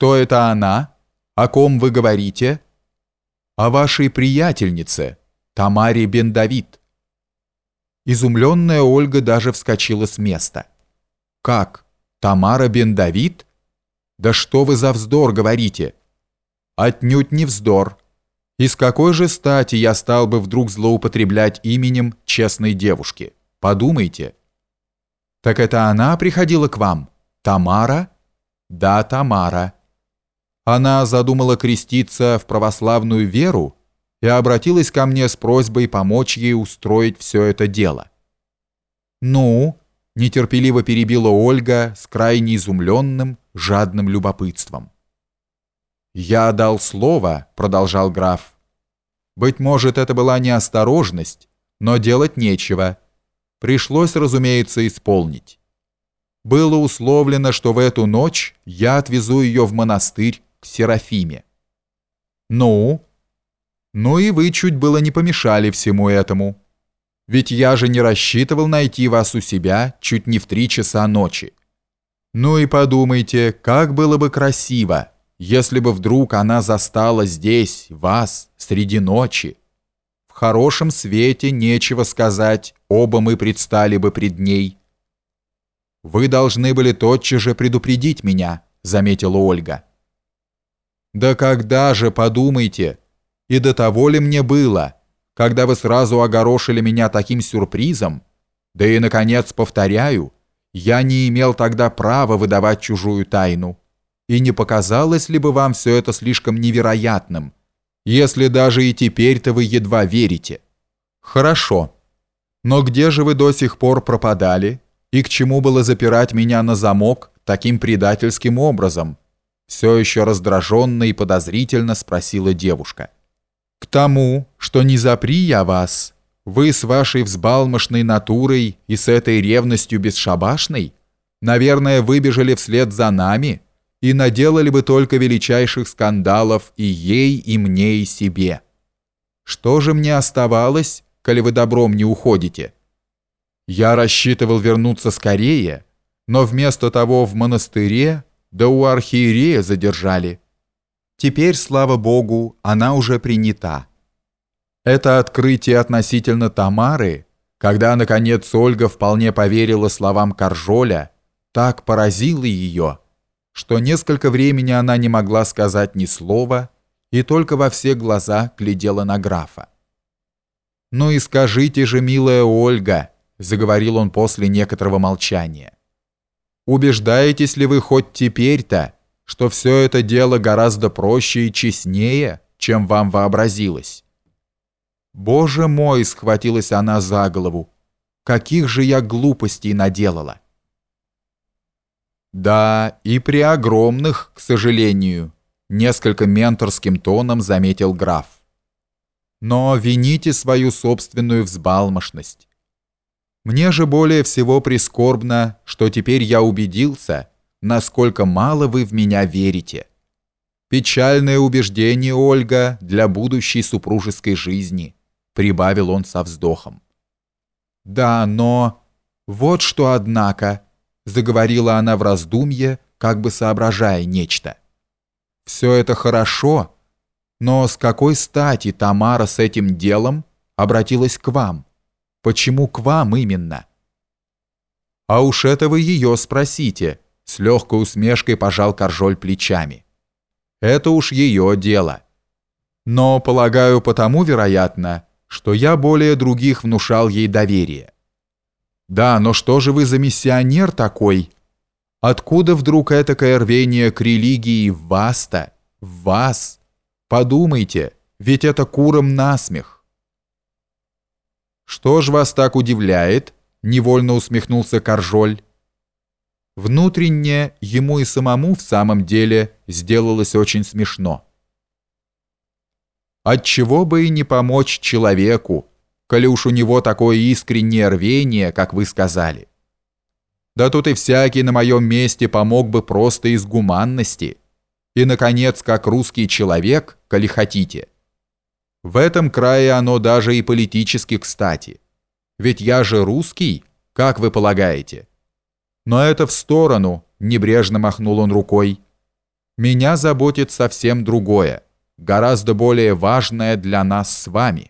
Кто это она? О ком вы говорите? О вашей приятельнице, Тамаре бен Давид. Изумленная Ольга даже вскочила с места. Как? Тамара бен Давид? Да что вы за вздор говорите? Отнюдь не вздор. Из какой же стати я стал бы вдруг злоупотреблять именем честной девушки? Подумайте. Так это она приходила к вам? Тамара? Да, Тамара. Она задумала креститься в православную веру и обратилась ко мне с просьбой помочь ей устроить все это дело. Ну, нетерпеливо перебила Ольга с крайне изумленным, жадным любопытством. «Я дал слово», — продолжал граф. «Быть может, это была неосторожность, но делать нечего. Пришлось, разумеется, исполнить. Было условлено, что в эту ночь я отвезу ее в монастырь к Серафиме. Ну? Ну и вы чуть было не помешали всему этому. Ведь я же не рассчитывал найти вас у себя чуть не в три часа ночи. Ну и подумайте, как было бы красиво, если бы вдруг она застала здесь, вас, среди ночи. В хорошем свете нечего сказать, оба мы предстали бы пред ней. Вы должны были тотчас же предупредить меня, заметила Ольга. Да когда же, подумайте, и до того ли мне было, когда вы сразу огорошили меня таким сюрпризом? Да и, наконец, повторяю, я не имел тогда права выдавать чужую тайну. И не показалось ли бы вам все это слишком невероятным, если даже и теперь-то вы едва верите? Хорошо. Но где же вы до сих пор пропадали? И к чему было запирать меня на замок таким предательским образом? Все еще раздраженно и подозрительно спросила девушка. К тому, что не запри я вас, вы с вашей взбалмошной натурой и с этой ревностью бесшабашной, наверное, выбежали вслед за нами и наделали бы только величайших скандалов и ей, и мне, и себе. Что же мне оставалось, коли вы добром не уходите? Я рассчитывал вернуться скорее, но вместо того в монастыре да у архиерея задержали. Теперь, слава богу, она уже принята. Это открытие относительно Тамары, когда, наконец, Ольга вполне поверила словам Каржоля, так поразило ее, что несколько времени она не могла сказать ни слова и только во все глаза глядела на графа. «Ну и скажите же, милая Ольга», — заговорил он после некоторого молчания, Убеждаетесь ли вы хоть теперь-то, что все это дело гораздо проще и честнее, чем вам вообразилось? Боже мой, схватилась она за голову. Каких же я глупостей наделала? Да, и при огромных, к сожалению, несколько менторским тоном заметил граф. Но вините свою собственную взбалмошность. Мне же более всего прискорбно, что теперь я убедился, насколько мало вы в меня верите. Печальное убеждение, Ольга, для будущей супружеской жизни, прибавил он со вздохом. Да, но вот что однако, заговорила она в раздумье, как бы соображая нечто. Все это хорошо, но с какой стати Тамара с этим делом обратилась к вам? Почему к вам именно? А уж это вы ее спросите, с легкой усмешкой пожал Коржоль плечами. Это уж ее дело. Но, полагаю, потому, вероятно, что я более других внушал ей доверие. Да, но что же вы за миссионер такой? Откуда вдруг этакое рвение к религии в вас-то? В вас? Подумайте, ведь это куром насмех. «Что ж вас так удивляет?» — невольно усмехнулся Коржоль. Внутренне ему и самому в самом деле сделалось очень смешно. Отчего бы и не помочь человеку, коли уж у него такое искреннее рвение, как вы сказали. Да тут и всякий на моем месте помог бы просто из гуманности. И, наконец, как русский человек, коли хотите – в этом крае оно даже и политически кстати. Ведь я же русский, как вы полагаете? Но это в сторону, небрежно махнул он рукой. Меня заботит совсем другое, гораздо более важное для нас с вами.